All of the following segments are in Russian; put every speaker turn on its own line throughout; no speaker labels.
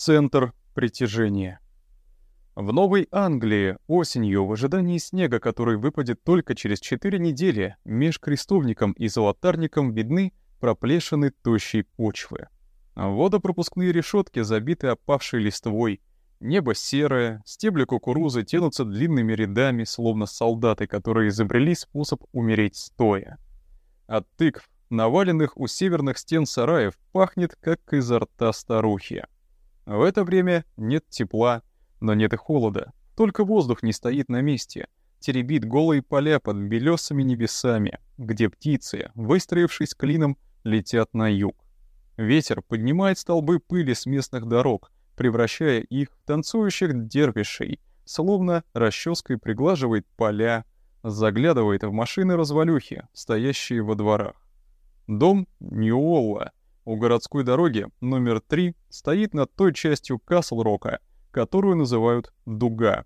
Центр притяжения. В Новой Англии осенью, в ожидании снега, который выпадет только через 4 недели, меж крестовником и золотарником видны проплешины тощей почвы. Водопропускные решетки забиты опавшей листвой, небо серое, стебли кукурузы тянутся длинными рядами, словно солдаты, которые изобрели способ умереть стоя. От тыкв, наваленных у северных стен сараев, пахнет, как изо рта старухи. В это время нет тепла, но нет и холода. Только воздух не стоит на месте. Теребит голые поля под белесыми небесами, где птицы, выстроившись клином, летят на юг. Ветер поднимает столбы пыли с местных дорог, превращая их в танцующих дервишей, словно расческой приглаживает поля, заглядывает в машины-развалюхи, стоящие во дворах. Дом Ньюолла у городской дороги номер 3 стоит над той частью Касл-Рока, которую называют «Дуга».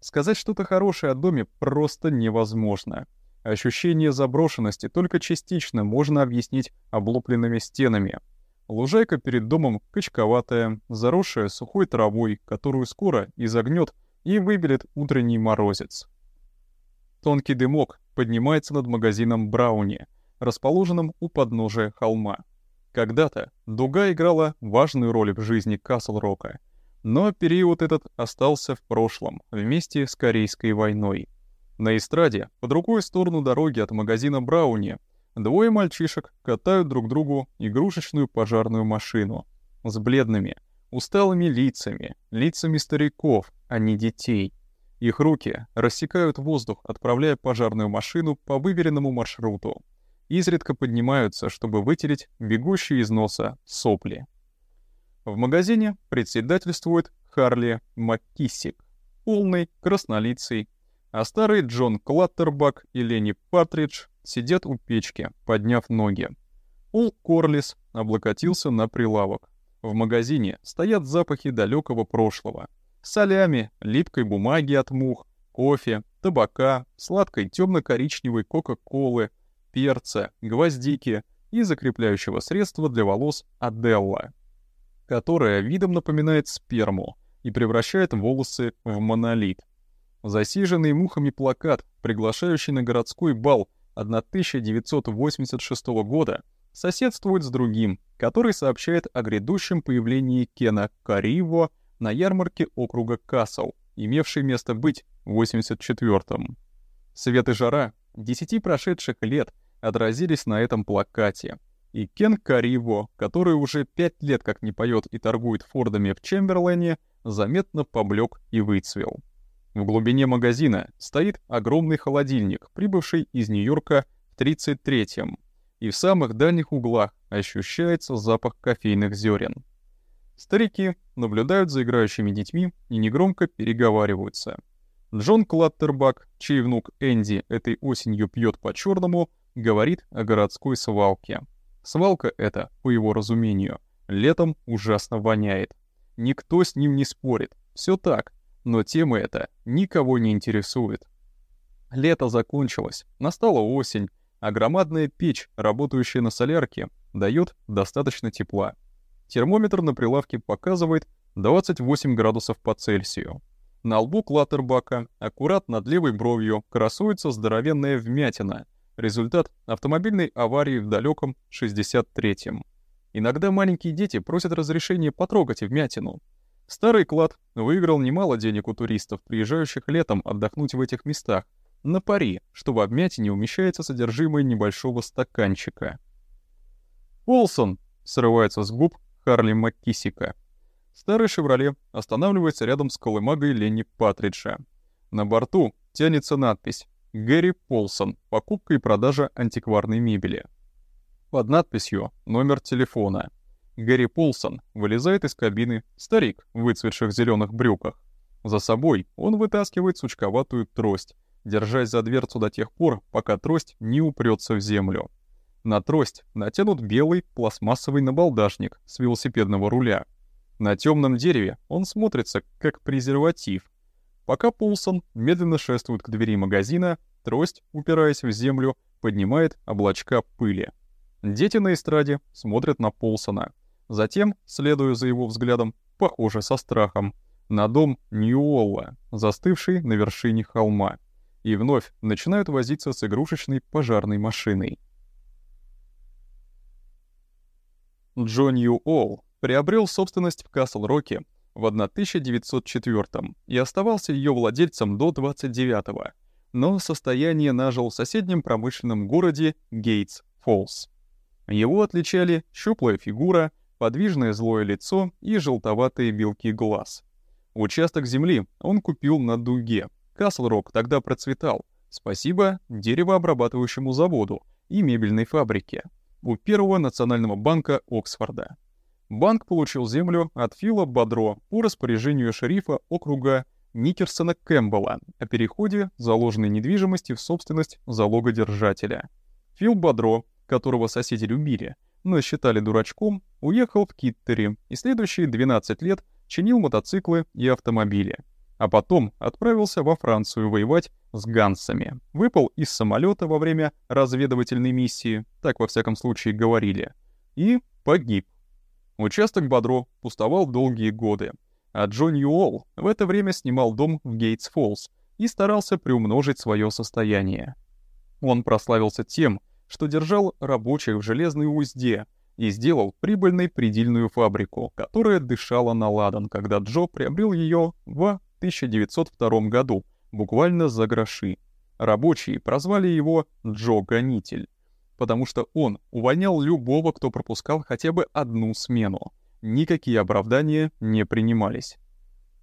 Сказать что-то хорошее о доме просто невозможно. Ощущение заброшенности только частично можно объяснить облупленными стенами. Лужайка перед домом качковатая, заросшая сухой травой, которую скоро изогнет и выбелит утренний морозец. Тонкий дымок поднимается над магазином Брауни, расположенным у подножия холма. Когда-то дуга играла важную роль в жизни Касл-Рока, но период этот остался в прошлом вместе с Корейской войной. На эстраде, по другой сторону дороги от магазина Брауни, двое мальчишек катают друг другу игрушечную пожарную машину с бледными, усталыми лицами, лицами стариков, а не детей. Их руки рассекают воздух, отправляя пожарную машину по выверенному маршруту изредка поднимаются, чтобы вытереть бегущие из носа сопли. В магазине председательствует Харли МакКиссик, полный, краснолицый, а старый Джон Клаттербак и Ленни Партридж сидят у печки, подняв ноги. Пол Корлис облокотился на прилавок. В магазине стоят запахи далекого прошлого. Солями, липкой бумаги от мух, кофе, табака, сладкой темно-коричневой кока-колы, перца, гвоздики и закрепляющего средства для волос Аделла, которое видом напоминает сперму и превращает волосы в монолит. Засиженный мухами плакат, приглашающий на городской бал 1986 года, соседствует с другим, который сообщает о грядущем появлении Кена Кариво на ярмарке округа Кассел, имевшей место быть в 84-м. Свет и жара десяти прошедших лет отразились на этом плакате. И Кен Кариво, который уже пять лет как не поет и торгует Фордами в Чемберлене, заметно поблек и выцвел. В глубине магазина стоит огромный холодильник, прибывший из Нью-Йорка в 33-м, и в самых дальних углах ощущается запах кофейных зерен. Старики наблюдают за играющими детьми и негромко переговариваются. Джон Клаттербак, чей внук Энди этой осенью пьет по-черному, говорит о городской свалке. Свалка эта, по его разумению, летом ужасно воняет. Никто с ним не спорит, все так, но тема эта никого не интересует. Лето закончилось, настала осень, а громадная печь, работающая на солярке, дает достаточно тепла. Термометр на прилавке показывает 28 градусов по Цельсию. На лбу Клаттербака, аккурат над левой бровью, красуется здоровенная вмятина — Результат автомобильной аварии в далеком 63-м. Иногда маленькие дети просят разрешения потрогать вмятину. Старый клад выиграл немало денег у туристов, приезжающих летом отдохнуть в этих местах, на пари, что в обмятине умещается содержимое небольшого стаканчика. «Полсон!» — срывается с губ Харли Маккисика. Старый «Шевроле» останавливается рядом с колымагой Ленни Патриджа. На борту тянется надпись Гэри Полсон. Покупка и продажа антикварной мебели. Под надписью номер телефона. Гэри Полсон вылезает из кабины, старик в выцветших зеленых брюках. За собой он вытаскивает сучковатую трость, держась за дверцу до тех пор, пока трость не упрется в землю. На трость натянут белый пластмассовый набалдашник с велосипедного руля. На темном дереве он смотрится как презерватив, Пока Полсон медленно шествует к двери магазина, трость, упираясь в землю, поднимает облачка пыли. Дети на эстраде смотрят на Полсона. Затем, следуя за его взглядом, похоже, со страхом, на дом Ньюолла, застывший на вершине холма, и вновь начинают возиться с игрушечной пожарной машиной. Джо Ньюолл приобрел собственность в Касл-Роке в 1904 и оставался ее владельцем до 29-го, но состояние нажил в соседнем промышленном городе Гейтс-Фоллс. Его отличали щуплая фигура, подвижное злое лицо и желтоватые белки глаз. Участок земли он купил на дуге. Касл-Рок тогда процветал, спасибо деревообрабатывающему заводу и мебельной фабрике у Первого национального банка Оксфорда. Банк получил землю от Фила Бадро по распоряжению шерифа округа Никерсона Кэмпбелла о переходе заложенной недвижимости в собственность залогодержателя. Фил Бадро, которого соседи любили, но считали дурачком, уехал в Киттери и следующие 12 лет чинил мотоциклы и автомобили. А потом отправился во Францию воевать с гансами. Выпал из самолета во время разведывательной миссии, так во всяком случае говорили, и погиб Участок Бодро пустовал долгие годы, а Джон Юолл в это время снимал дом в Гейтс-Фоллс и старался приумножить свое состояние. Он прославился тем, что держал рабочих в железной узде и сделал прибыльной предельную фабрику, которая дышала на ладан, когда Джо приобрел ее в 1902 году, буквально за гроши. Рабочие прозвали его Джо Гонитель потому что он увольнял любого, кто пропускал хотя бы одну смену. Никакие оправдания не принимались.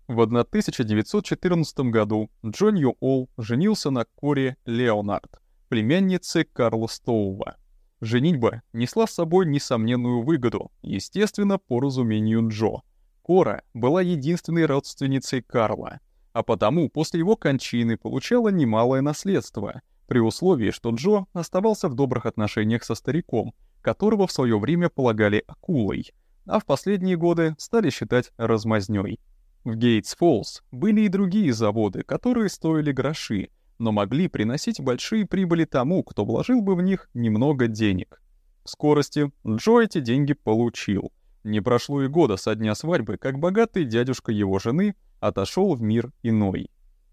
В 1914 году Джон Юолл женился на Коре Леонард, племяннице Карла Стоува. Женитьба несла с собой несомненную выгоду, естественно, по разумению Джо. Кора была единственной родственницей Карла, а потому после его кончины получала немалое наследство — при условии, что Джо оставался в добрых отношениях со стариком, которого в свое время полагали акулой, а в последние годы стали считать размазнёй. В Гейтс-Фоллс были и другие заводы, которые стоили гроши, но могли приносить большие прибыли тому, кто вложил бы в них немного денег. В скорости Джо эти деньги получил. Не прошло и года со дня свадьбы, как богатый дядюшка его жены отошел в мир иной.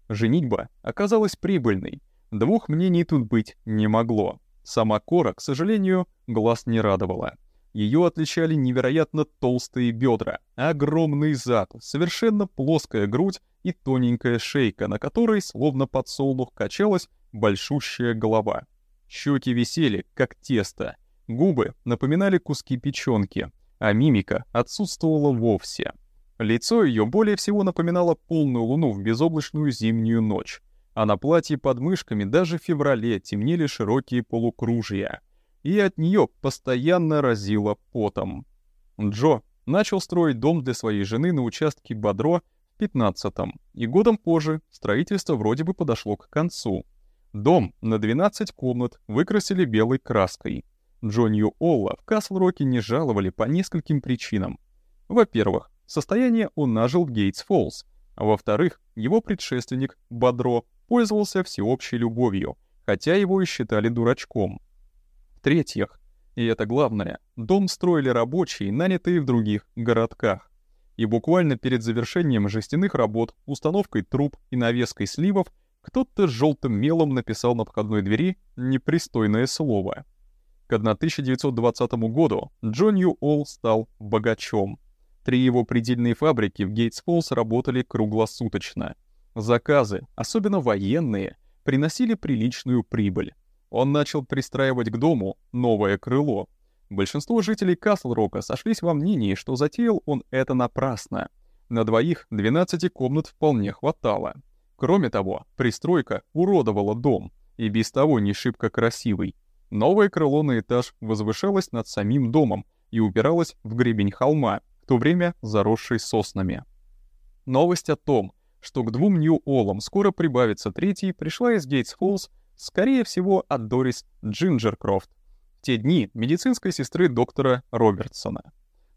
Женитьба оказалась прибыльной — Двух мнений тут быть не могло. Сама Кора, к сожалению, глаз не радовала. Ее отличали невероятно толстые бедра, огромный зад, совершенно плоская грудь и тоненькая шейка, на которой, словно подсолнух, качалась большущая голова. Щеки висели, как тесто, губы напоминали куски печенки, а мимика отсутствовала вовсе. Лицо ее более всего напоминало полную луну в безоблачную зимнюю ночь, а на платье под мышками даже в феврале темнели широкие полукружья, и от нее постоянно разило потом. Джо начал строить дом для своей жены на участке Бодро в 15-м, и годом позже строительство вроде бы подошло к концу. Дом на 12 комнат выкрасили белой краской. Джонью Олла в Касл-Роке не жаловали по нескольким причинам. Во-первых, состояние он нажил в Гейтс-Фоллс, а во-вторых, его предшественник Бодро пользовался всеобщей любовью, хотя его и считали дурачком. В-третьих, и это главное, дом строили рабочие, нанятые в других городках. И буквально перед завершением жестяных работ, установкой труб и навеской сливов, кто-то с желтым мелом написал на входной двери непристойное слово. К 1920 году Джон Ю Олл стал богачом. Три его предельные фабрики в Гейтс-Фоллс работали круглосуточно — Заказы, особенно военные, приносили приличную прибыль. Он начал пристраивать к дому новое крыло. Большинство жителей Касл-Рока сошлись во мнении, что затеял он это напрасно. На двоих 12 комнат вполне хватало. Кроме того, пристройка уродовала дом, и без того не шибко красивый. Новое крыло на этаж возвышалось над самим домом и упиралось в гребень холма, в то время заросший соснами. Новость о том, что к двум Нью-Олам скоро прибавится третий, пришла из Гейтс-Фоллс, скорее всего, от Дорис Джинджеркрофт, в те дни медицинской сестры доктора Робертсона.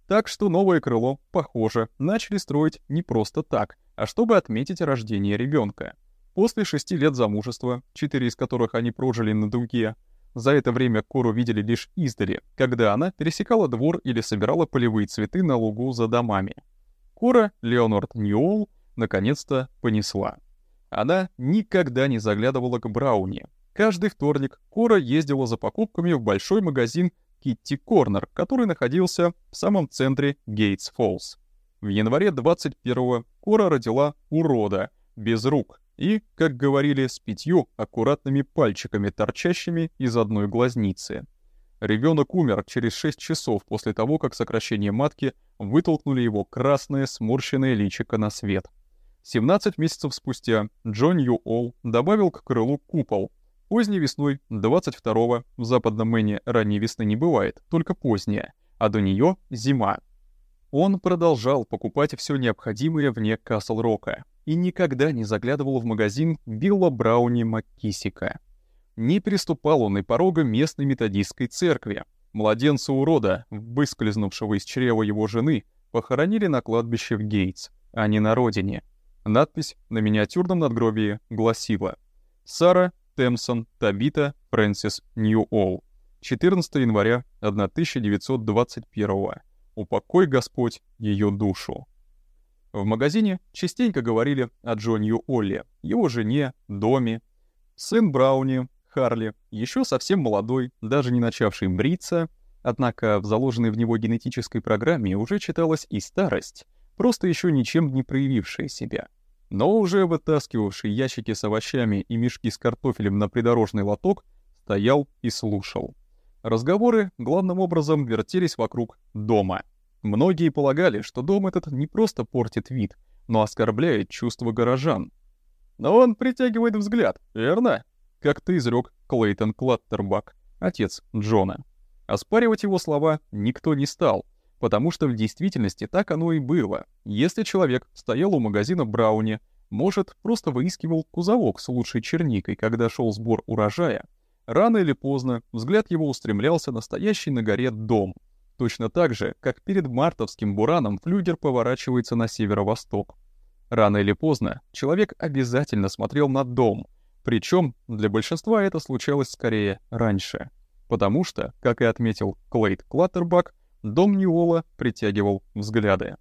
Так что новое крыло, похоже, начали строить не просто так, а чтобы отметить рождение ребенка. После шести лет замужества, четыре из которых они прожили на Дуге, За это время Кору видели лишь издали, когда она пересекала двор или собирала полевые цветы на лугу за домами. Кора Леонард Ньюолл наконец-то понесла. Она никогда не заглядывала к Брауни. Каждый вторник Кора ездила за покупками в большой магазин Китти Корнер, который находился в самом центре Гейтс Фоллс. В январе 21-го Кора родила урода, без рук, и, как говорили, с пятью аккуратными пальчиками, торчащими из одной глазницы. Ребенок умер через 6 часов после того, как сокращение матки вытолкнули его красное сморщенное личико на свет. 17 месяцев спустя Джон Ю Ол добавил к крылу купол, Поздней весной, 22-го, в западном Мэне ранней весны не бывает, только поздняя, а до нее зима. Он продолжал покупать все необходимое вне Касл-Рока и никогда не заглядывал в магазин Билла Брауни Маккисика. Не переступал он и порога местной методистской церкви. Младенца-урода, выскользнувшего из чрева его жены, похоронили на кладбище в Гейтс, а не на родине. Надпись на миниатюрном надгробии гласила «Сара Темсон, Табита, Фрэнсис, Нью-Олл. 14 января 1921 Упокой Господь ее душу. В магазине частенько говорили о Джонью Олле, его жене, доме. Сын Брауни, Харли, еще совсем молодой, даже не начавший бриться, однако в заложенной в него генетической программе уже читалась и старость, просто еще ничем не проявившая себя но уже вытаскивавший ящики с овощами и мешки с картофелем на придорожный лоток, стоял и слушал. Разговоры главным образом вертелись вокруг дома. Многие полагали, что дом этот не просто портит вид, но оскорбляет чувства горожан. Но он притягивает взгляд, верно? Как-то изрек Клейтон Клаттербак, отец Джона. Оспаривать его слова никто не стал — Потому что в действительности так оно и было. Если человек стоял у магазина Брауни, может, просто выискивал кузовок с лучшей черникой, когда шел сбор урожая, рано или поздно взгляд его устремлялся на стоящий на горе дом. Точно так же, как перед мартовским бураном флюгер поворачивается на северо-восток. Рано или поздно человек обязательно смотрел на дом, причем для большинства это случалось скорее раньше. Потому что, как и отметил Клейд Клаттербак, дом Ньюола притягивал взгляды.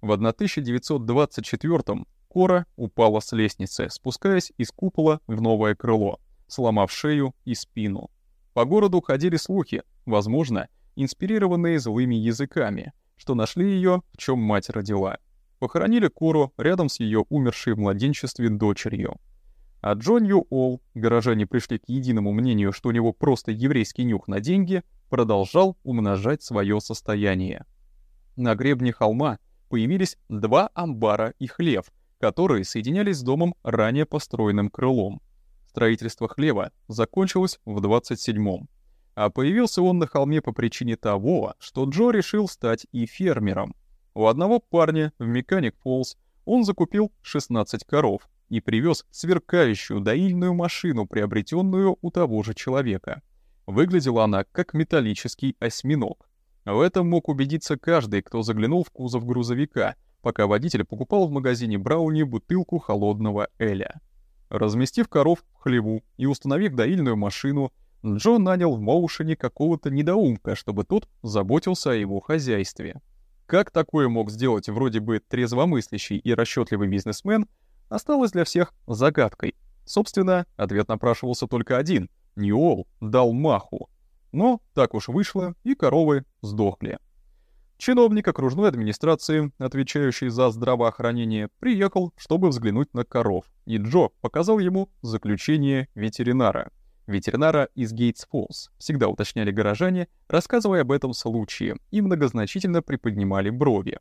В 1924-м Кора упала с лестницы, спускаясь из купола в новое крыло, сломав шею и спину. По городу ходили слухи, возможно, инспирированные злыми языками, что нашли ее, в чем мать родила. Похоронили Кору рядом с ее умершей в младенчестве дочерью. А Джон Ю горожане пришли к единому мнению, что у него просто еврейский нюх на деньги, продолжал умножать свое состояние. На гребне холма появились два амбара и хлев, которые соединялись с домом ранее построенным крылом. Строительство хлева закончилось в 27-м. А появился он на холме по причине того, что Джо решил стать и фермером. У одного парня в Механик Фоллс он закупил 16 коров и привез сверкающую доильную машину, приобретенную у того же человека. Выглядела она как металлический осьминог. В этом мог убедиться каждый, кто заглянул в кузов грузовика, пока водитель покупал в магазине Брауни бутылку холодного Эля. Разместив коров в хлеву и установив доильную машину, Джо нанял в Моушене какого-то недоумка, чтобы тот заботился о его хозяйстве. Как такое мог сделать вроде бы трезвомыслящий и расчетливый бизнесмен, осталось для всех загадкой. Собственно, ответ напрашивался только один — Ньюолл дал маху. Но так уж вышло, и коровы сдохли. Чиновник окружной администрации, отвечающий за здравоохранение, приехал, чтобы взглянуть на коров, и Джо показал ему заключение ветеринара. Ветеринара из Гейтс Фоллс, всегда уточняли горожане, рассказывая об этом случае, и многозначительно приподнимали брови,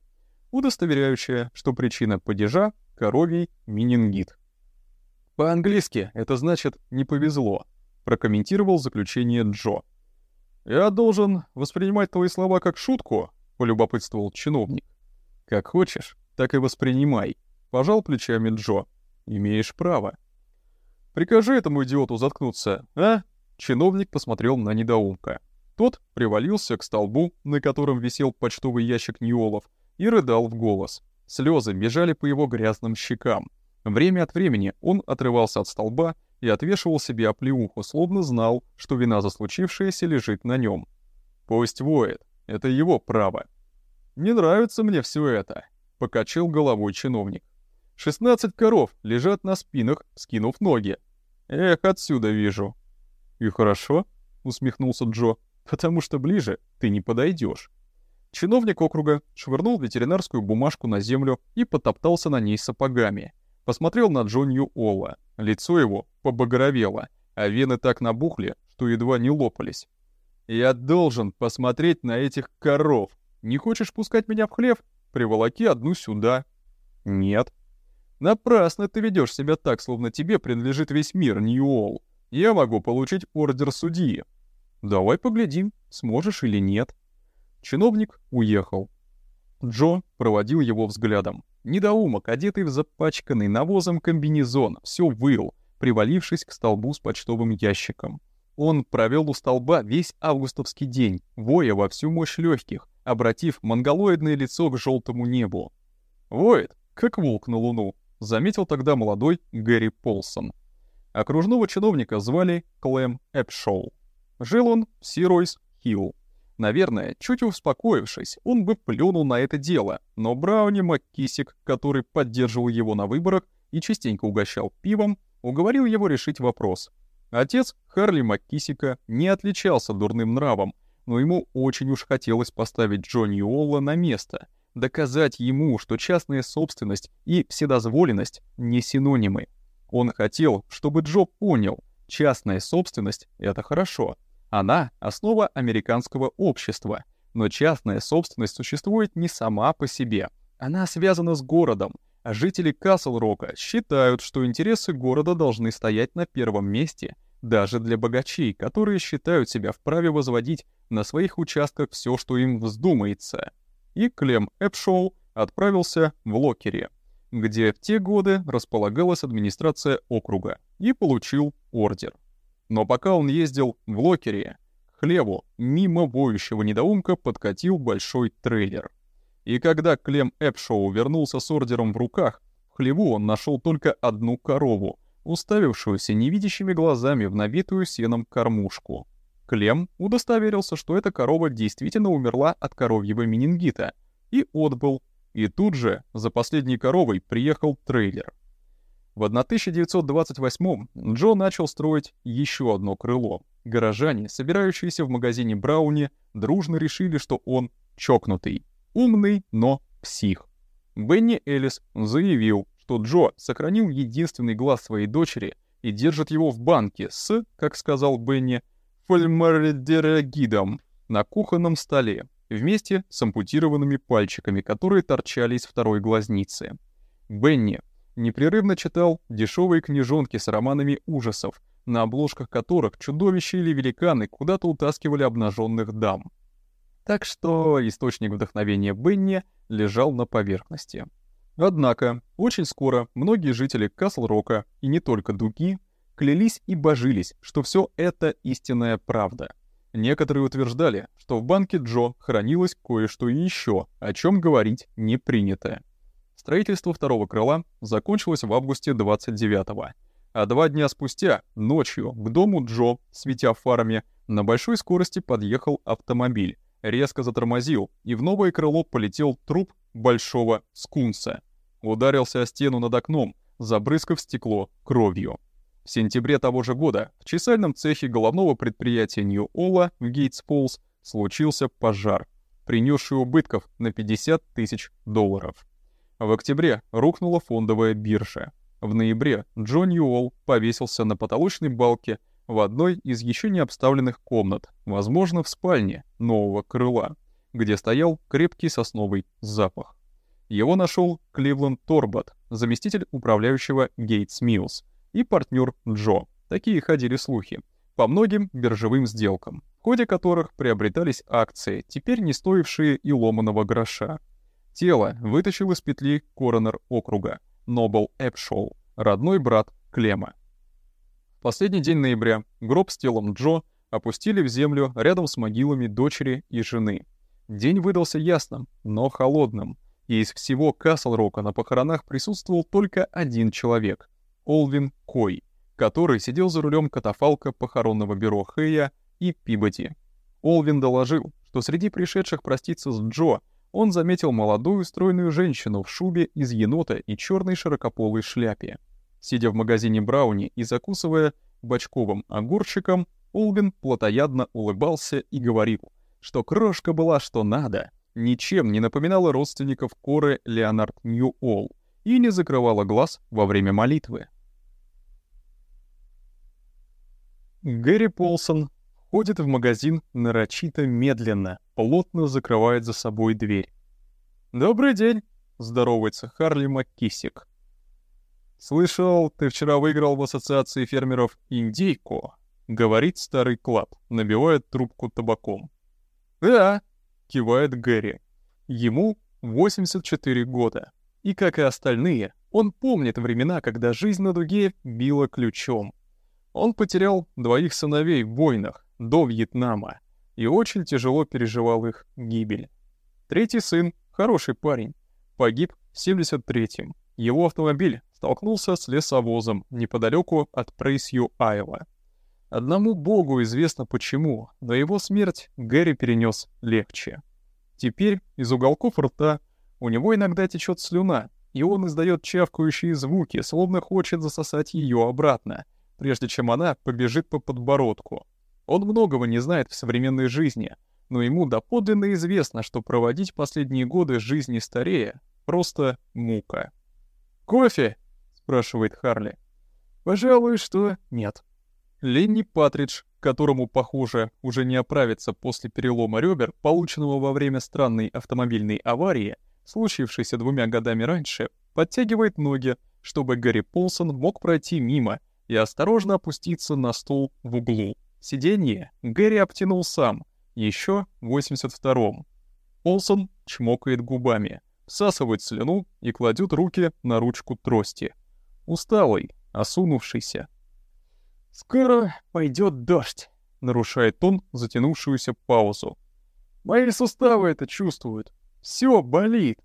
удостоверяющая, что причина падежа — коровий менингит. По-английски это значит «не повезло», прокомментировал заключение Джо. «Я должен воспринимать твои слова как шутку?» — полюбопытствовал чиновник. «Как хочешь, так и воспринимай», — пожал плечами Джо. «Имеешь право». «Прикажи этому идиоту заткнуться, а?» Чиновник посмотрел на недоумка. Тот привалился к столбу, на котором висел почтовый ящик Ньюолов, и рыдал в голос. Слезы бежали по его грязным щекам. Время от времени он отрывался от столба и отвешивал себе оплеуху, словно знал, что вина за случившееся лежит на нем. Пусть воет, это его право. «Не нравится мне все это», — покачал головой чиновник. «Шестнадцать коров лежат на спинах, скинув ноги. Эх, отсюда вижу». «И хорошо», — усмехнулся Джо, — «потому что ближе ты не подойдешь. Чиновник округа швырнул ветеринарскую бумажку на землю и потоптался на ней сапогами. Посмотрел на Джонью Олла. Лицо его побагровело, а вены так набухли, что едва не лопались. «Я должен посмотреть на этих коров. Не хочешь пускать меня в хлев? Приволоки одну сюда». «Нет». «Напрасно ты ведешь себя так, словно тебе принадлежит весь мир, Ньюолл. Я могу получить ордер судьи». «Давай поглядим, сможешь или нет». Чиновник уехал. Джо проводил его взглядом. Недоумок, одетый в запачканный навозом комбинезон, все выл, привалившись к столбу с почтовым ящиком. Он провел у столба весь августовский день, воя во всю мощь легких, обратив монголоидное лицо к желтому небу. «Воет, как волк на луну», — заметил тогда молодой Гэри Полсон. Окружного чиновника звали Клэм Эпшоу. Жил он в Сиройс Хилл. Наверное, чуть успокоившись, он бы плюнул на это дело, но Брауни Маккисик, который поддерживал его на выборах и частенько угощал пивом, уговорил его решить вопрос. Отец Харли Маккисика не отличался дурным нравом, но ему очень уж хотелось поставить Джонни Уолла на место, доказать ему, что частная собственность и вседозволенность не синонимы. Он хотел, чтобы Джо понял, частная собственность — это хорошо — она — основа американского общества, но частная собственность существует не сама по себе. Она связана с городом, а жители Касл-Рока считают, что интересы города должны стоять на первом месте даже для богачей, которые считают себя вправе возводить на своих участках все, что им вздумается. И Клем Эпшоу отправился в Локере, где в те годы располагалась администрация округа, и получил ордер. Но пока он ездил в локере, к хлеву мимо воющего недоумка подкатил большой трейлер. И когда Клем Эпшоу вернулся с ордером в руках, в хлеву он нашел только одну корову, уставившуюся невидящими глазами в набитую сеном кормушку. Клем удостоверился, что эта корова действительно умерла от коровьего менингита, и отбыл. И тут же за последней коровой приехал трейлер. В 1928 Джо начал строить еще одно крыло. Горожане, собирающиеся в магазине Брауни, дружно решили, что он чокнутый. Умный, но псих. Бенни Эллис заявил, что Джо сохранил единственный глаз своей дочери и держит его в банке с, как сказал Бенни, фольмардерагидом на кухонном столе, вместе с ампутированными пальчиками, которые торчали из второй глазницы. Бенни непрерывно читал дешевые книжонки с романами ужасов, на обложках которых чудовища или великаны куда-то утаскивали обнаженных дам. Так что источник вдохновения Бенни лежал на поверхности. Однако, очень скоро многие жители Касл-Рока, и не только Дуги, клялись и божились, что все это истинная правда. Некоторые утверждали, что в банке Джо хранилось кое-что еще, о чем говорить не принято. Строительство второго крыла закончилось в августе 29-го, а два дня спустя, ночью, к дому Джо, светя фарами, на большой скорости подъехал автомобиль, резко затормозил, и в новое крыло полетел труп большого скунса. Ударился о стену над окном, забрызгав стекло кровью. В сентябре того же года в чесальном цехе головного предприятия Нью-Ола в Гейтс-Фоллс случился пожар, принесший убытков на 50 тысяч долларов. В октябре рухнула фондовая биржа. В ноябре Джон Юолл повесился на потолочной балке в одной из еще не обставленных комнат, возможно, в спальне нового крыла, где стоял крепкий сосновый запах. Его нашел Кливленд Торбот, заместитель управляющего Гейтс Миллс, и партнер Джо. Такие ходили слухи. По многим биржевым сделкам, в ходе которых приобретались акции, теперь не стоившие и ломаного гроша. Тело вытащил из петли коронер округа, Нобл Эпшоу, родной брат Клема. Последний день ноября гроб с телом Джо опустили в землю рядом с могилами дочери и жены. День выдался ясным, но холодным, и из всего Касл-Рока на похоронах присутствовал только один человек — Олвин Кой, который сидел за рулем катафалка похоронного бюро Хэя и Пибоди. Олвин доложил, что среди пришедших проститься с Джо он заметил молодую стройную женщину в шубе из енота и черной широкополой шляпе. Сидя в магазине Брауни и закусывая бочковым огурчиком, Олвин плотоядно улыбался и говорил, что крошка была что надо, ничем не напоминала родственников Коры Леонард Ньюолл и не закрывала глаз во время молитвы. Гэри Полсон входит в магазин нарочито медленно, плотно закрывает за собой дверь. «Добрый день!» — здоровается Харли МакКисик. «Слышал, ты вчера выиграл в ассоциации фермеров индейку», — говорит старый Клад, набивает трубку табаком. «Да», — кивает Гэри. Ему 84 года. И, как и остальные, он помнит времена, когда жизнь на дуге била ключом. Он потерял двоих сыновей в войнах до Вьетнама и очень тяжело переживал их гибель. Третий сын, хороший парень, погиб в 73-м. Его автомобиль столкнулся с лесовозом неподалеку от Прейсью, Айва. Одному богу известно почему, но его смерть Гэри перенес легче. Теперь из уголков рта у него иногда течет слюна, и он издает чавкающие звуки, словно хочет засосать ее обратно, прежде чем она побежит по подбородку. Он многого не знает в современной жизни, но ему доподлинно известно, что проводить последние годы жизни старея — просто мука. «Кофе?» — спрашивает Харли. «Пожалуй, что нет». Ленни Патридж, которому, похоже, уже не оправиться после перелома ребер, полученного во время странной автомобильной аварии, случившейся двумя годами раньше, подтягивает ноги, чтобы Гарри Полсон мог пройти мимо и осторожно опуститься на стул в углу. Сиденье Гэри обтянул сам, еще в 82-м. Олсон чмокает губами, всасывает слюну и кладет руки на ручку трости. Усталый, осунувшийся. «Скоро пойдет дождь», — нарушает он затянувшуюся паузу. «Мои суставы это чувствуют. Все болит».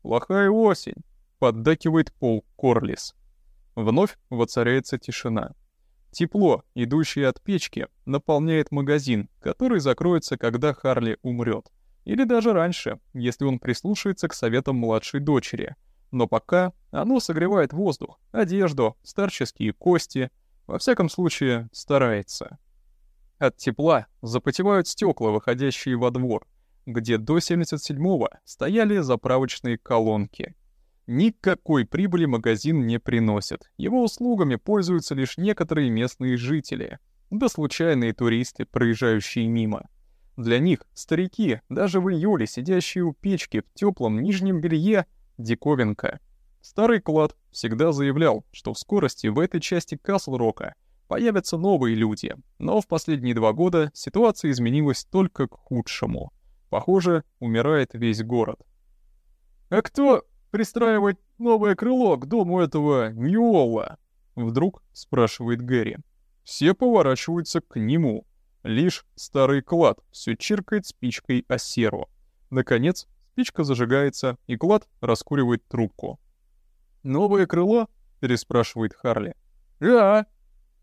«Плохая осень», — поддакивает Пол Корлис. Вновь воцаряется тишина. Тепло, идущее от печки, наполняет магазин, который закроется, когда Харли умрет. Или даже раньше, если он прислушается к советам младшей дочери. Но пока оно согревает воздух, одежду, старческие кости, во всяком случае, старается. От тепла запотевают стекла, выходящие во двор, где до 77-го стояли заправочные колонки — Никакой прибыли магазин не приносит. Его услугами пользуются лишь некоторые местные жители, да случайные туристы, проезжающие мимо. Для них старики, даже в июле сидящие у печки в теплом нижнем белье, диковинка. Старый клад всегда заявлял, что в скорости в этой части Касл-Рока появятся новые люди, но в последние два года ситуация изменилась только к худшему. Похоже, умирает весь город. «А кто пристраивать новое крыло к дому этого Ньюолла?» Вдруг спрашивает Гэри. Все поворачиваются к нему. Лишь старый клад все чиркает спичкой о серу. Наконец, спичка зажигается, и клад раскуривает трубку. «Новое крыло?» — переспрашивает Харли. «Да».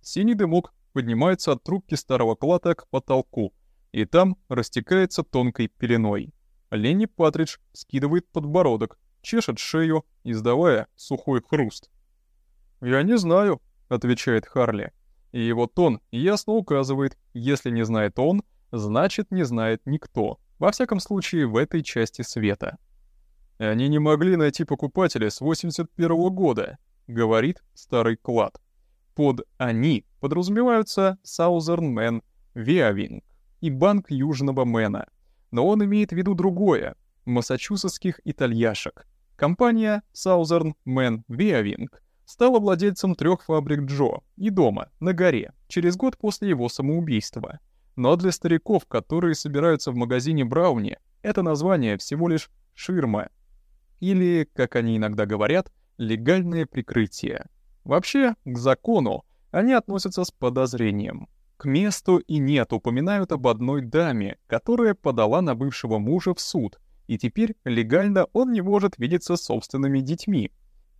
Синий дымок поднимается от трубки старого клада к потолку, и там растекается тонкой пеленой. Ленни Патридж скидывает подбородок, чешет шею, издавая сухой хруст. «Я не знаю», — отвечает Харли. И его тон ясно указывает, если не знает он, значит не знает никто, во всяком случае в этой части света. «Они не могли найти покупателя с 81 -го года», — говорит старый клад. Под «они» подразумеваются Southern Man, Viaving и Банк Южного Мэна. Но он имеет в виду другое — массачусетских итальяшек, Компания Southern Man Viewing стала владельцем трех фабрик Джо и дома на горе через год после его самоубийства. Но для стариков, которые собираются в магазине Брауни, это название всего лишь ширма. Или, как они иногда говорят, легальное прикрытие. Вообще, к закону они относятся с подозрением. К месту и нет упоминают об одной даме, которая подала на бывшего мужа в суд — и теперь легально он не может видеться с собственными детьми.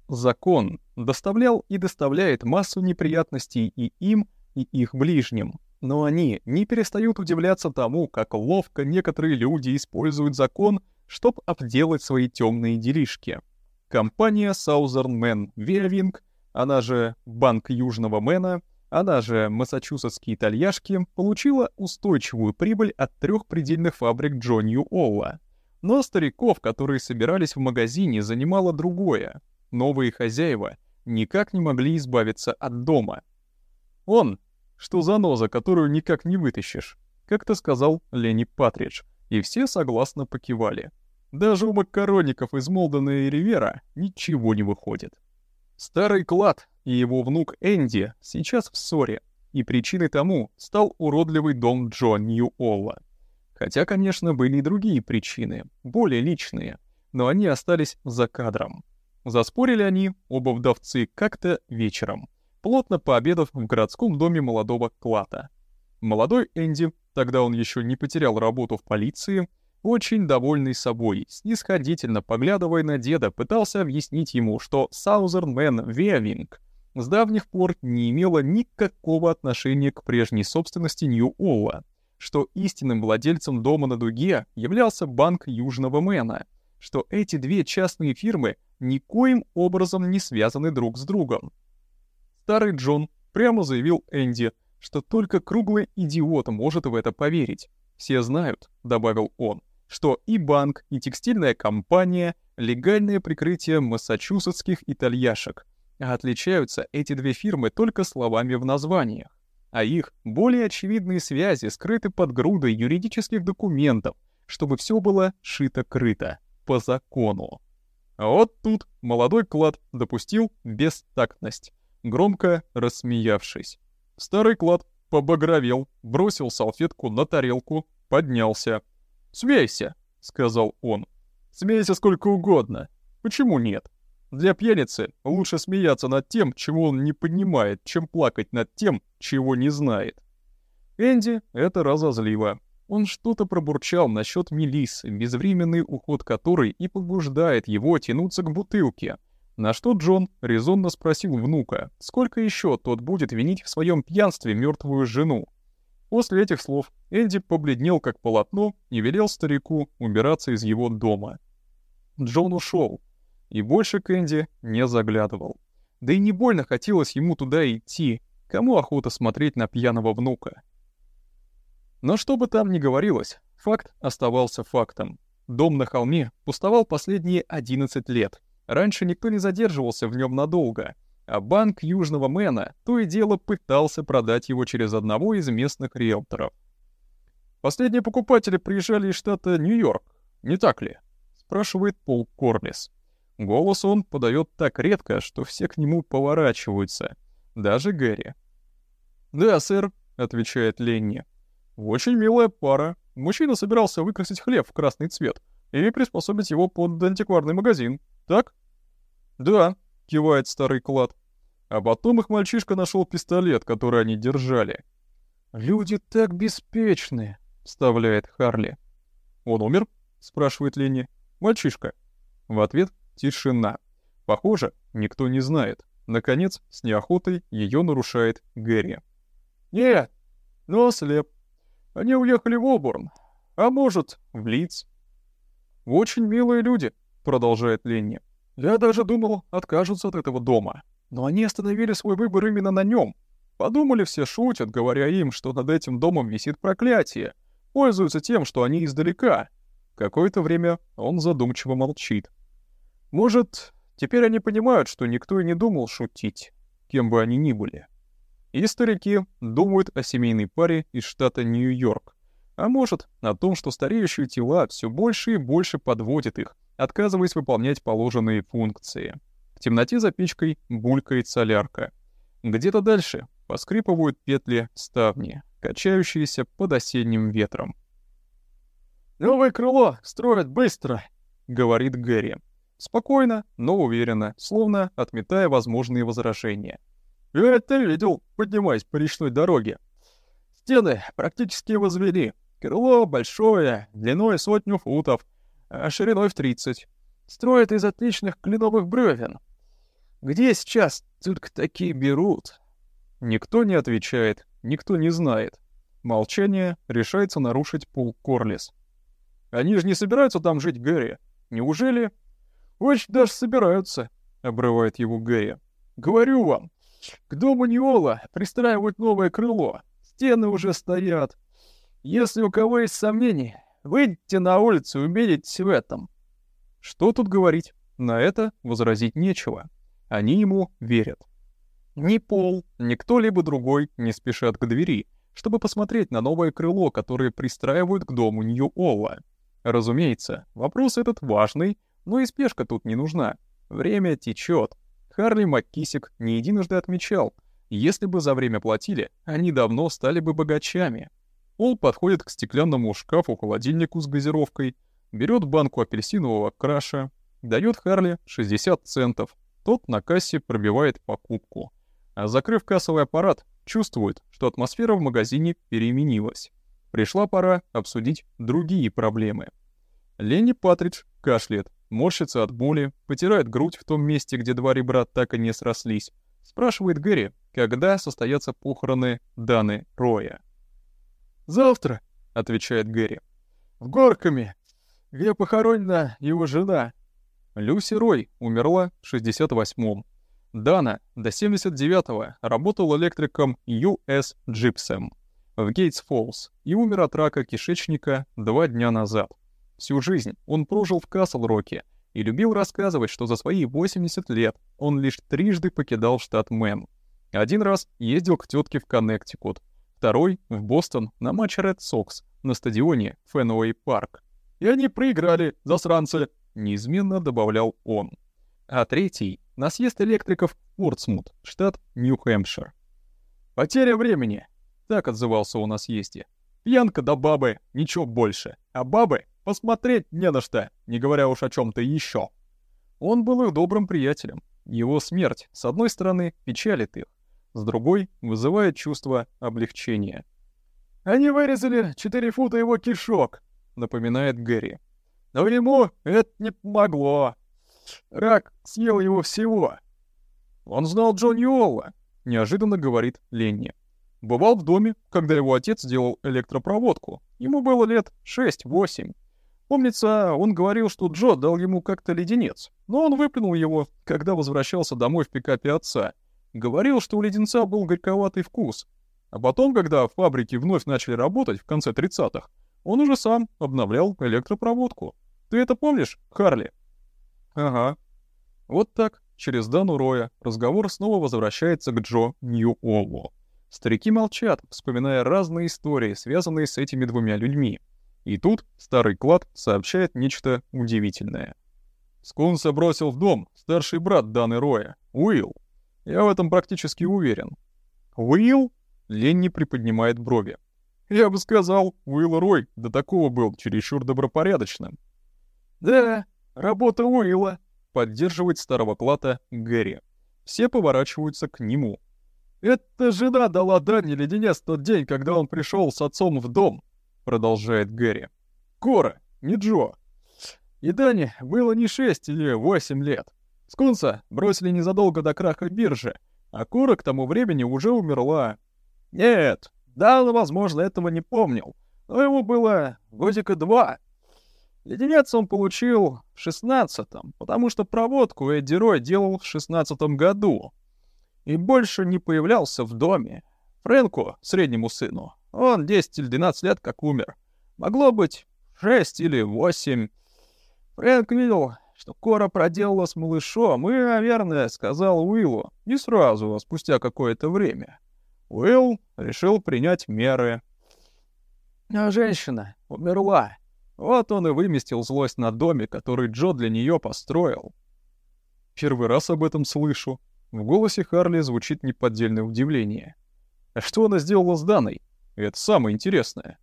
Закон доставлял и доставляет массу неприятностей и им, и их ближним. Но они не перестают удивляться тому, как ловко некоторые люди используют закон, чтобы обделать свои темные делишки. Компания Southern Man Weaving, она же Банк Южного Мэна, она же Массачусетские итальяшки, получила устойчивую прибыль от трех предельных фабрик Джонни Олла. Но стариков, которые собирались в магазине, занимало другое. Новые хозяева никак не могли избавиться от дома. Он, что заноза, которую никак не вытащишь, как-то сказал Ленни Патридж, и все согласно покивали. Даже у макаронников из Молдена и Ривера ничего не выходит. Старый клад и его внук Энди сейчас в ссоре, и причиной тому стал уродливый дом Джо Нью-Олла. Хотя, конечно, были и другие причины, более личные, но они остались за кадром. Заспорили они, оба вдовцы, как-то вечером, плотно пообедав в городском доме молодого Клата. Молодой Энди, тогда он еще не потерял работу в полиции, очень довольный собой, снисходительно поглядывая на деда, пытался объяснить ему, что Man Weaving с давних пор не имела никакого отношения к прежней собственности Нью-Олла, что истинным владельцем дома на дуге являлся банк Южного Мэна, что эти две частные фирмы никоим образом не связаны друг с другом. Старый Джон прямо заявил Энди, что только круглый идиот может в это поверить. «Все знают», — добавил он, что и банк, и текстильная компания — легальное прикрытие массачусетских итальяшек, а отличаются эти две фирмы только словами в названиях, а их более очевидные связи скрыты под грудой юридических документов, чтобы все было шито-крыто, по закону. А вот тут молодой клад допустил бестактность, громко рассмеявшись. Старый клад побагровел, бросил салфетку на тарелку, поднялся — «Смейся», — сказал он. «Смейся сколько угодно. Почему нет? Для пьяницы лучше смеяться над тем, чего он не понимает, чем плакать над тем, чего не знает». Энди это разозлило. Он что-то пробурчал насчет Мелиссы, безвременный уход которой и побуждает его тянуться к бутылке. На что Джон резонно спросил внука, сколько еще тот будет винить в своем пьянстве мертвую жену. После этих слов Энди побледнел как полотно и велел старику убираться из его дома. Джон ушел, и больше к Энди не заглядывал. Да и не больно хотелось ему туда идти, кому охота смотреть на пьяного внука. Но что бы там ни говорилось, факт оставался фактом. Дом на холме пустовал последние 11 лет. Раньше никто не задерживался в нем надолго — а банк Южного Мэна то и дело пытался продать его через одного из местных риэлторов. «Последние покупатели приезжали из штата Нью-Йорк, не так ли?» — спрашивает Пол Корлис. Голос он подает так редко, что все к нему поворачиваются, даже Гэри. «Да, сэр», — отвечает Ленни. «Очень милая пара. Мужчина собирался выкрасить хлеб в красный цвет и приспособить его под антикварный магазин, так?» «Да», кивает старый клад. А потом их мальчишка нашел пистолет, который они держали. «Люди так беспечны», — вставляет Харли. «Он умер?» — спрашивает Ленни. «Мальчишка». В ответ тишина. Похоже, никто не знает. Наконец, с неохотой ее нарушает Гэри. «Нет, но слеп. Они уехали в Оборн. А может, в Лиц». «Очень милые люди», — продолжает Ленни. Я даже думал, откажутся от этого дома. Но они остановили свой выбор именно на нем. Подумали, все шутят, говоря им, что над этим домом висит проклятие. Пользуются тем, что они издалека. Какое-то время он задумчиво молчит. Может, теперь они понимают, что никто и не думал шутить, кем бы они ни были. И старики думают о семейной паре из штата Нью-Йорк. А может, о том, что стареющие тела все больше и больше подводят их, отказываясь выполнять положенные функции. В темноте за печкой булькает солярка. Где-то дальше поскрипывают петли ставни, качающиеся под осенним ветром. «Новое крыло строят быстро», — говорит Гэри. Спокойно, но уверенно, словно отметая возможные возражения. «Я это видел, поднимаясь по речной дороге. Стены практически возвели. Крыло большое, длиной сотню футов, а шириной в 30. Строят из отличных кленовых бревен. Где сейчас только такие берут?» Никто не отвечает, никто не знает. Молчание решается нарушить Пол Корлис. «Они же не собираются там жить, Гэри. Неужели?» «Очень даже собираются», — обрывает его Гэри. «Говорю вам, к дому Ниола пристраивают новое крыло. Стены уже стоят. Если у кого есть сомнения, выйдите на улицу и убедитесь в этом». Что тут говорить? На это возразить нечего. Они ему верят. Ни Пол, ни кто-либо другой не спешат к двери, чтобы посмотреть на новое крыло, которое пристраивают к дому Нью-Олла. Разумеется, вопрос этот важный, но и спешка тут не нужна. Время течет. Харли Маккисик не единожды отмечал, если бы за время платили, они давно стали бы богачами. Пол подходит к стеклянному шкафу-холодильнику с газировкой, берет банку апельсинового краша, дает Харли 60 центов. Тот на кассе пробивает покупку а закрыв кассовый аппарат, чувствует, что атмосфера в магазине переменилась. Пришла пора обсудить другие проблемы. Ленни Патридж кашляет, морщится от боли, потирает грудь в том месте, где два ребра так и не срослись. Спрашивает Гэри, когда состоятся похороны Даны Роя. «Завтра», — отвечает Гэри. «В Горками, где похоронена его жена». Люси Рой умерла в 68-м. Дана до 79-го работал электриком US Gypsum в Гейтс-Фоллс и умер от рака кишечника два дня назад. Всю жизнь он прожил в Касл-Роке и любил рассказывать, что за свои 80 лет он лишь трижды покидал штат Мэн. Один раз ездил к тетке в Коннектикут, второй — в Бостон на матч Red Sox на стадионе Фенуэй Парк. «И они проиграли, засранцы!» — неизменно добавлял он. А третий на съезд электриков Портсмут, штат Нью-Хэмпшир. «Потеря времени», — так отзывался он на съезде. «Пьянка да бабы, ничего больше. А бабы посмотреть не на что, не говоря уж о чем то еще. Он был их добрым приятелем. Его смерть, с одной стороны, печалит их, с другой — вызывает чувство облегчения. «Они вырезали четыре фута его кишок», — напоминает Гэри. «Но ему это не помогло. Рак съел его всего. Он знал Джонни Олла, неожиданно говорит Ленни. Бывал в доме, когда его отец делал электропроводку. Ему было лет 6-8. Помнится, он говорил, что Джо дал ему как-то леденец, но он выплюнул его, когда возвращался домой в пикапе отца. Говорил, что у леденца был горьковатый вкус. А потом, когда фабрики вновь начали работать в конце 30-х, он уже сам обновлял электропроводку. Ты это помнишь, Харли? Ага. Вот так, через Дану Роя, разговор снова возвращается к Джо Нью-Оллу. Старики молчат, вспоминая разные истории, связанные с этими двумя людьми. И тут старый клад сообщает нечто удивительное. Скунса бросил в дом старший брат Даны Роя, Уилл. Я в этом практически уверен. Уилл? Ленни приподнимает брови. Я бы сказал, Уилл Рой до такого был чересчур добропорядочным. Да, «Работа Уилла!» — поддерживает старого клата Гэри. Все поворачиваются к нему. «Это жена дала Дани леденец тот день, когда он пришел с отцом в дом», — продолжает Гэри. «Кора, не Джо. И Дани было не шесть или восемь лет. Скунса бросили незадолго до краха биржи, а Кора к тому времени уже умерла. Нет, Дана, возможно, этого не помнил, но ему было годика два, Леденец он получил в шестнадцатом, потому что проводку Эдди Рой делал в шестнадцатом году. И больше не появлялся в доме. Фрэнку, среднему сыну, он 10 или 12 лет как умер. Могло быть 6 или 8. Фрэнк видел, что Кора проделала с малышом, и, наверное, сказал Уиллу, не сразу, а спустя какое-то время. Уилл решил принять меры. А женщина умерла. Вот он и выместил злость на доме, который Джо для нее построил. Первый раз об этом слышу. В голосе Харли звучит неподдельное удивление. А что она сделала с Даной? Это самое интересное.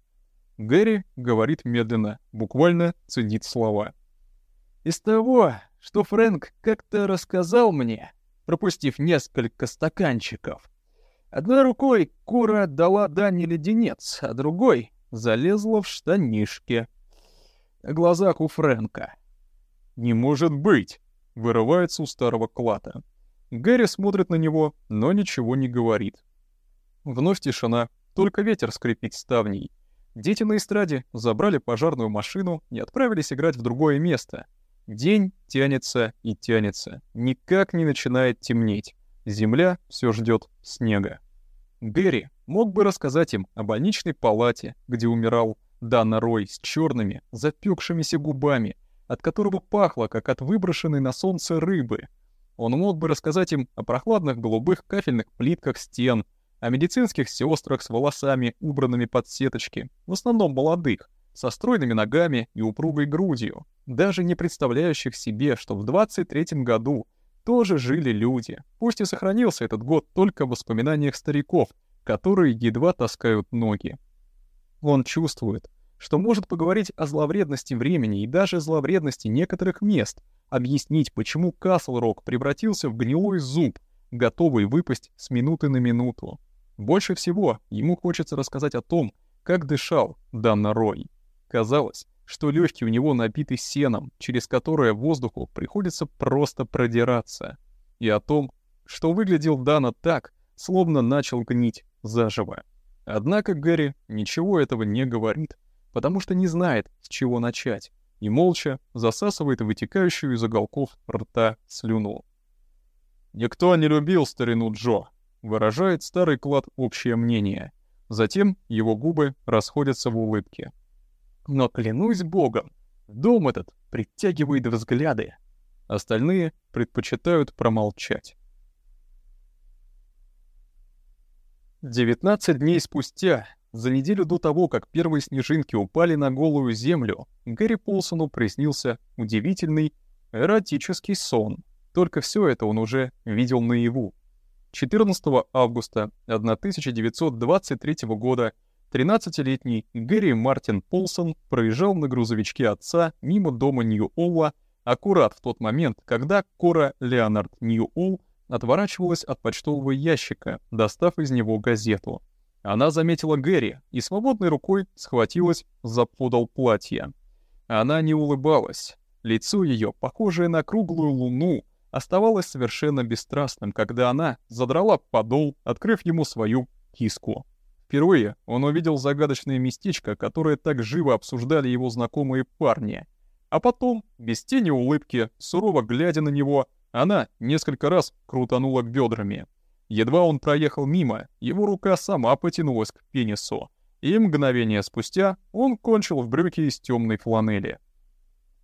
Гэри говорит медленно, буквально цедит слова. Из того, что Фрэнк как-то рассказал мне, пропустив несколько стаканчиков, одной рукой Кура отдала Дане леденец, а другой залезла в штанишки глазах у Фрэнка. «Не может быть!» — вырывается у старого клата. Гэри смотрит на него, но ничего не говорит. Вновь тишина, только ветер скрипит ставней. Дети на эстраде забрали пожарную машину и отправились играть в другое место. День тянется и тянется, никак не начинает темнеть. Земля все ждет снега. Гэри мог бы рассказать им о больничной палате, где умирал Дана Рой с черными, запекшимися губами, от которого пахло, как от выброшенной на солнце рыбы. Он мог бы рассказать им о прохладных голубых кафельных плитках стен, о медицинских сестрах с волосами, убранными под сеточки, в основном молодых, со стройными ногами и упругой грудью, даже не представляющих себе, что в 23-м году тоже жили люди, пусть и сохранился этот год только в воспоминаниях стариков, которые едва таскают ноги. Он чувствует, что может поговорить о зловредности времени и даже зловредности некоторых мест, объяснить, почему Касл-Рок превратился в гнилой зуб, готовый выпасть с минуты на минуту. Больше всего ему хочется рассказать о том, как дышал Данна Рой. Казалось, что легкие у него набиты сеном, через которое воздуху приходится просто продираться, и о том, что выглядел Дана так, словно начал гнить заживо. Однако Гэри ничего этого не говорит, потому что не знает, с чего начать, и молча засасывает вытекающую из уголков рта слюну. «Никто не любил старину Джо», — выражает старый клад общее мнение. Затем его губы расходятся в улыбке. Но клянусь богом, дом этот притягивает взгляды. Остальные предпочитают промолчать. 19 дней спустя, за неделю до того, как первые снежинки упали на голую землю, Гэри Полсону приснился удивительный эротический сон. Только все это он уже видел наяву. 14 августа 1923 года 13-летний Гэри Мартин Полсон проезжал на грузовичке отца мимо дома Нью-Олла аккурат в тот момент, когда Кора Леонард Нью-Олл отворачивалась от почтового ящика, достав из него газету. Она заметила Гэри и свободной рукой схватилась за подол платья. Она не улыбалась. Лицо ее, похожее на круглую луну, оставалось совершенно бесстрастным, когда она задрала подол, открыв ему свою киску. Впервые он увидел загадочное местечко, которое так живо обсуждали его знакомые парни. А потом, без тени улыбки, сурово глядя на него, она несколько раз крутанула бедрами. Едва он проехал мимо, его рука сама потянулась к пенису, и мгновение спустя он кончил в брюке из темной фланели.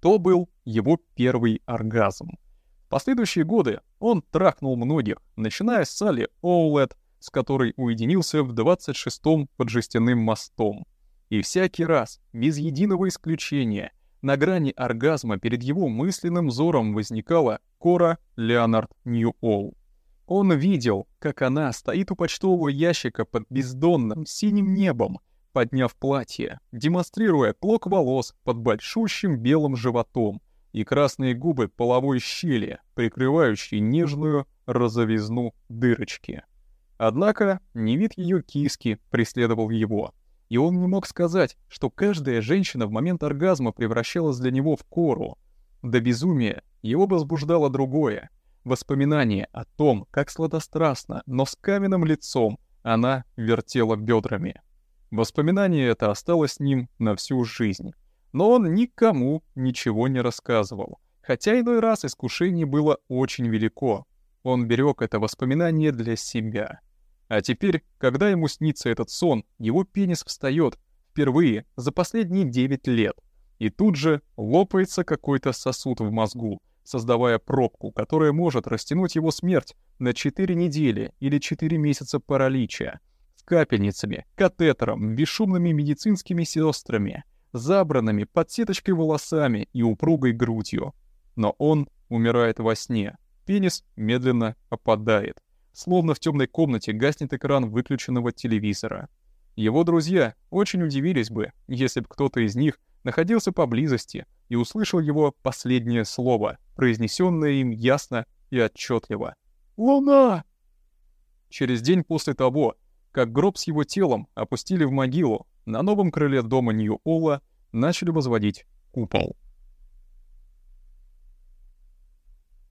То был его первый оргазм. Последующие годы он трахнул многих, начиная с Салли Оулет, с которой уединился в 26-м под жестяным мостом. И всякий раз, без единого исключения, на грани оргазма перед его мысленным взором возникала Кора Леонард Ньюолл. Он видел, как она стоит у почтового ящика под бездонным синим небом, подняв платье, демонстрируя клок волос под большущим белым животом и красные губы половой щели, прикрывающие нежную розовизну дырочки. Однако не вид ее киски преследовал его, и он не мог сказать, что каждая женщина в момент оргазма превращалась для него в кору. До безумия его возбуждало другое — воспоминание о том, как сладострастно, но с каменным лицом она вертела бедрами. Воспоминание это осталось с ним на всю жизнь. Но он никому ничего не рассказывал, хотя иной раз искушение было очень велико. Он берег это воспоминание для себя. А теперь, когда ему снится этот сон, его пенис встает впервые за последние 9 лет. И тут же лопается какой-то сосуд в мозгу, создавая пробку, которая может растянуть его смерть на 4 недели или 4 месяца паралича. С капельницами, катетером, бесшумными медицинскими сестрами, забранными под сеточкой волосами и упругой грудью. Но он умирает во сне. Пенис медленно опадает. Словно в темной комнате гаснет экран выключенного телевизора. Его друзья очень удивились бы, если бы кто-то из них находился поблизости и услышал его последнее слово, произнесенное им ясно и отчетливо. «Луна!» Через день после того, как гроб с его телом опустили в могилу, на новом крыле дома Нью-Олла начали возводить купол.